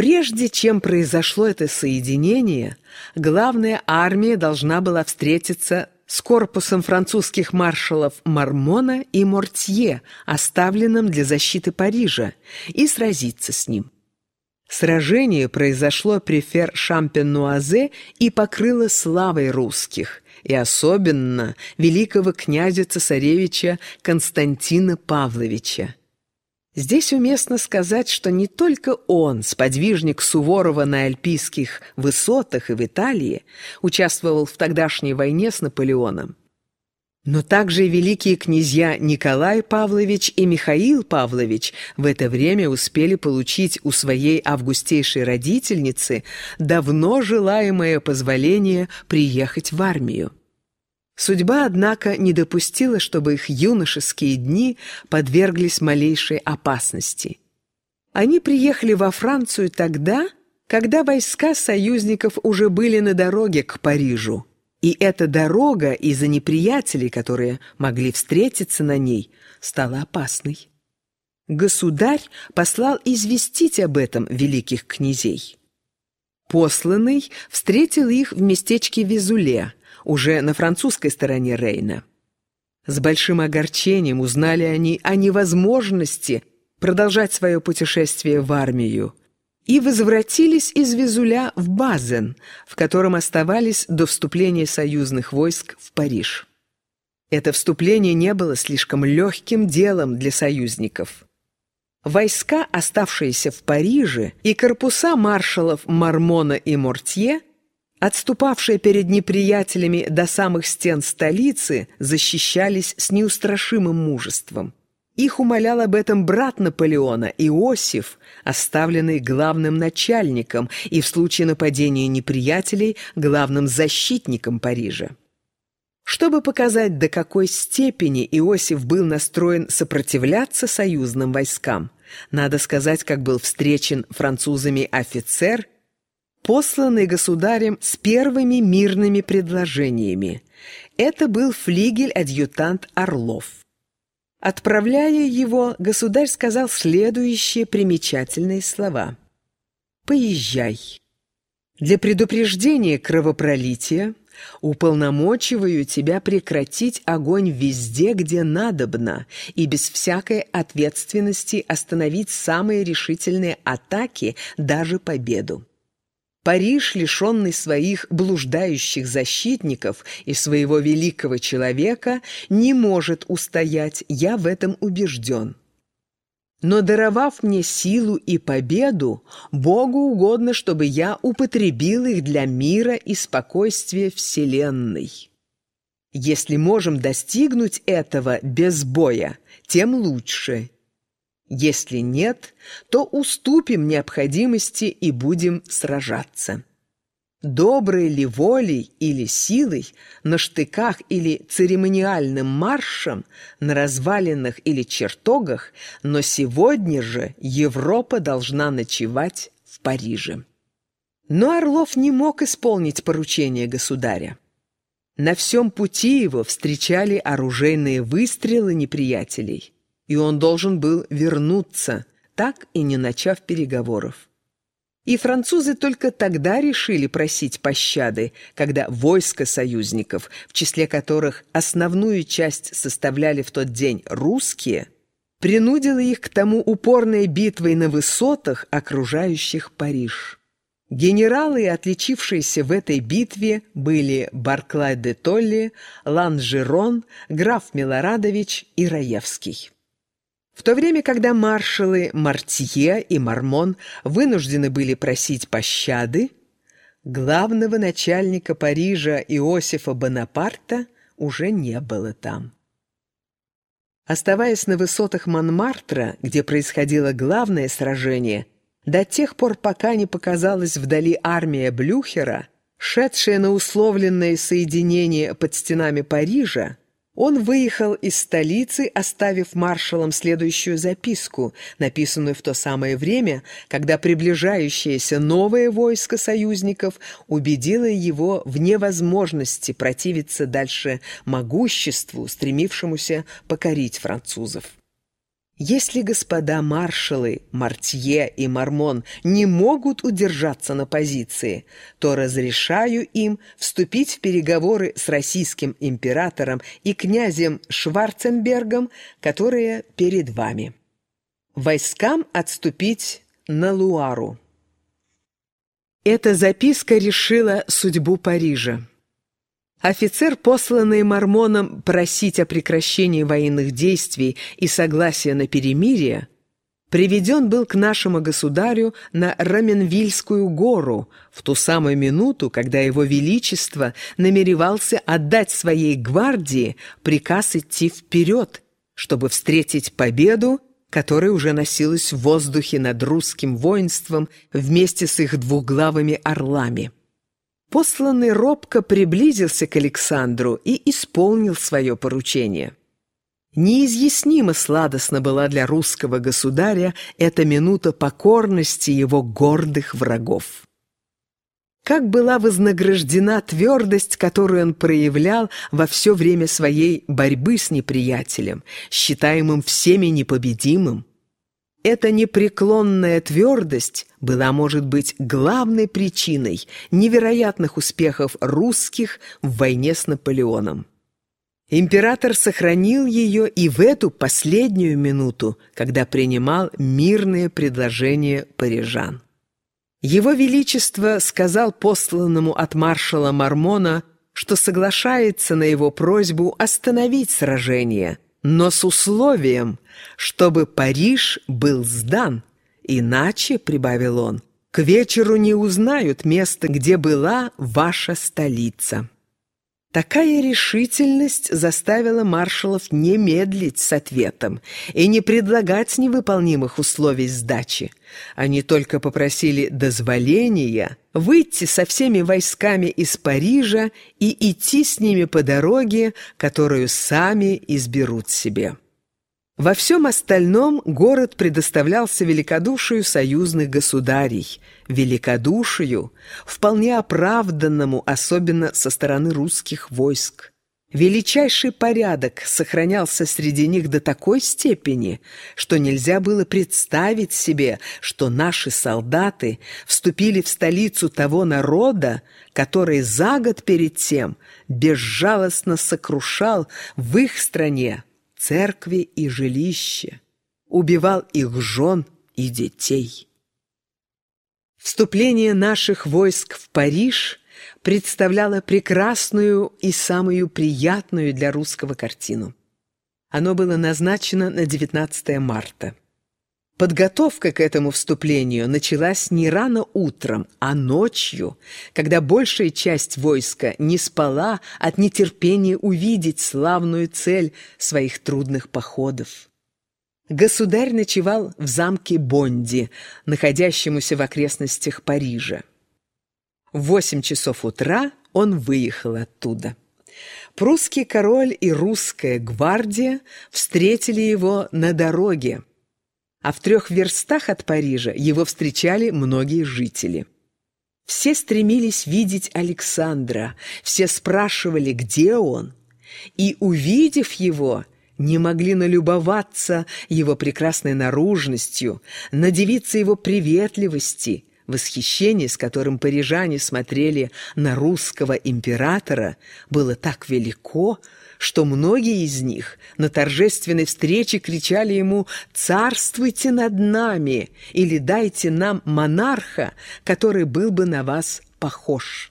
Прежде чем произошло это соединение, главная армия должна была встретиться с корпусом французских маршалов Мармона и Мортье, оставленным для защиты Парижа, и сразиться с ним. Сражение произошло при Фер-Шампен-Нуазе и покрыло славой русских, и особенно великого князя-цесаревича Константина Павловича. Здесь уместно сказать, что не только он, сподвижник Суворова на альпийских высотах и в Италии, участвовал в тогдашней войне с Наполеоном, но также великие князья Николай Павлович и Михаил Павлович в это время успели получить у своей августейшей родительницы давно желаемое позволение приехать в армию. Судьба, однако, не допустила, чтобы их юношеские дни подверглись малейшей опасности. Они приехали во Францию тогда, когда войска союзников уже были на дороге к Парижу – и эта дорога из-за неприятелей, которые могли встретиться на ней, стала опасной. Государь послал известить об этом великих князей. Посланный встретил их в местечке Визуле, уже на французской стороне Рейна. С большим огорчением узнали они о невозможности продолжать свое путешествие в армию, и возвратились из Визуля в Базен, в котором оставались до вступления союзных войск в Париж. Это вступление не было слишком легким делом для союзников. Войска, оставшиеся в Париже, и корпуса маршалов Мармона и Мортье, отступавшие перед неприятелями до самых стен столицы, защищались с неустрашимым мужеством. Их умолял об этом брат Наполеона, Иосиф, оставленный главным начальником и в случае нападения неприятелей главным защитником Парижа. Чтобы показать, до какой степени Иосиф был настроен сопротивляться союзным войскам, надо сказать, как был встречен французами офицер, посланный государем с первыми мирными предложениями. Это был флигель-адъютант Орлов. Отправляя его, государь сказал следующие примечательные слова. «Поезжай. Для предупреждения кровопролития уполномочиваю тебя прекратить огонь везде, где надобно, и без всякой ответственности остановить самые решительные атаки, даже победу. Париж, лишенный своих блуждающих защитников и своего великого человека, не может устоять, я в этом убежден. Но даровав мне силу и победу, Богу угодно, чтобы я употребил их для мира и спокойствия Вселенной. Если можем достигнуть этого без боя, тем лучше, если нет, то уступим необходимости и будем сражаться. Доброй ли волей или силой, на штыках или церемониальным маршем, на развалинах или чертогах, но сегодня же Европа должна ночевать в Париже. Но Орлов не мог исполнить поручение государя. На всем пути его встречали оружейные выстрелы неприятелей – и он должен был вернуться, так и не начав переговоров. И французы только тогда решили просить пощады, когда войско союзников, в числе которых основную часть составляли в тот день русские, принудило их к тому упорной битвой на высотах, окружающих Париж. Генералы, отличившиеся в этой битве, были Барклай де Толли, Ланжерон, граф Милорадович и Раевский. В то время, когда маршалы Мартье и Мармон вынуждены были просить пощады, главного начальника Парижа Иосифа Бонапарта уже не было там. Оставаясь на высотах Монмартра, где происходило главное сражение, до тех пор, пока не показалась вдали армия Блюхера, шедшая на условленное соединение под стенами Парижа, он выехал из столицы, оставив маршалам следующую записку, написанную в то самое время, когда приближающееся новое войско союзников убедило его в невозможности противиться дальше могуществу, стремившемуся покорить французов. Если господа маршалы Мартье и Мармон не могут удержаться на позиции, то разрешаю им вступить в переговоры с российским императором и князем Шварценбергом, которые перед вами. Войскам отступить на Луару. Эта записка решила судьбу Парижа. Офицер, посланный Мормоном просить о прекращении военных действий и согласия на перемирие, приведен был к нашему государю на Раменвильскую гору в ту самую минуту, когда его величество намеревался отдать своей гвардии приказ идти вперед, чтобы встретить победу, которая уже носилась в воздухе над русским воинством вместе с их двуглавыми орлами. Посланный робко приблизился к Александру и исполнил свое поручение. Неизъяснимо сладостно была для русского государя эта минута покорности его гордых врагов. Как была вознаграждена твердость, которую он проявлял во все время своей борьбы с неприятелем, считаемым всеми непобедимым, эта непреклонная твердость была, может быть, главной причиной невероятных успехов русских в войне с Наполеоном. Император сохранил ее и в эту последнюю минуту, когда принимал мирные предложения парижан. Его Величество сказал посланному от маршала Мармона, что соглашается на его просьбу остановить сражение – но с условием, чтобы Париж был сдан. Иначе, — прибавил он, — к вечеру не узнают место, где была ваша столица. Такая решительность заставила маршалов не медлить с ответом и не предлагать невыполнимых условий сдачи. Они только попросили дозволения выйти со всеми войсками из Парижа и идти с ними по дороге, которую сами изберут себе. Во всем остальном город предоставлялся великодушию союзных государей, великодушию, вполне оправданному, особенно со стороны русских войск. Величайший порядок сохранялся среди них до такой степени, что нельзя было представить себе, что наши солдаты вступили в столицу того народа, который за год перед тем безжалостно сокрушал в их стране церкви и жилища, убивал их жен и детей. Вступление наших войск в Париж представляло прекрасную и самую приятную для русского картину. Оно было назначено на 19 марта. Подготовка к этому вступлению началась не рано утром, а ночью, когда большая часть войска не спала от нетерпения увидеть славную цель своих трудных походов. Государь ночевал в замке Бонди, находящемуся в окрестностях Парижа. В восемь часов утра он выехал оттуда. Прусский король и русская гвардия встретили его на дороге, а в трех верстах от Парижа его встречали многие жители. Все стремились видеть Александра, все спрашивали, где он, и, увидев его, не могли налюбоваться его прекрасной наружностью, надевиться его приветливости. Восхищение, с которым парижане смотрели на русского императора, было так велико, что многие из них на торжественной встрече кричали ему «Царствуйте над нами!» или «Дайте нам монарха, который был бы на вас похож».